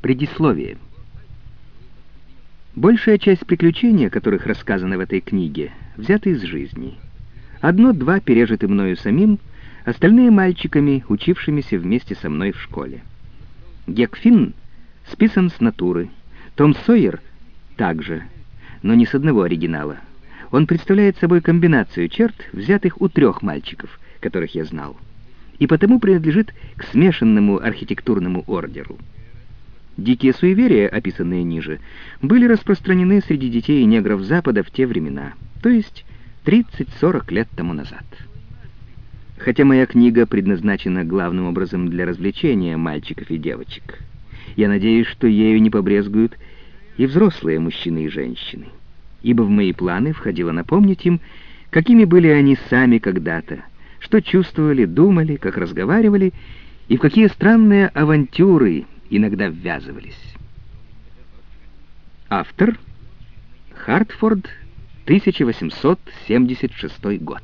Предисловие. Большая часть приключений, о которых рассказано в этой книге, взята из жизни. Одно-два пережиты мною самим, остальные мальчиками, учившимися вместе со мной в школе. Гекфин списан с натуры, Том Сойер также, но не с одного оригинала. Он представляет собой комбинацию черт, взятых у трех мальчиков, которых я знал, и потому принадлежит к смешанному архитектурному ордеру. Дикие суеверия, описанные ниже, были распространены среди детей и негров Запада в те времена, то есть 30-40 лет тому назад. Хотя моя книга предназначена главным образом для развлечения мальчиков и девочек, я надеюсь, что ею не побрезгуют и взрослые мужчины и женщины, ибо в мои планы входило напомнить им, какими были они сами когда-то, что чувствовали, думали, как разговаривали и в какие странные авантюры иногда ввязывались. Автор Хартфорд, 1876 год.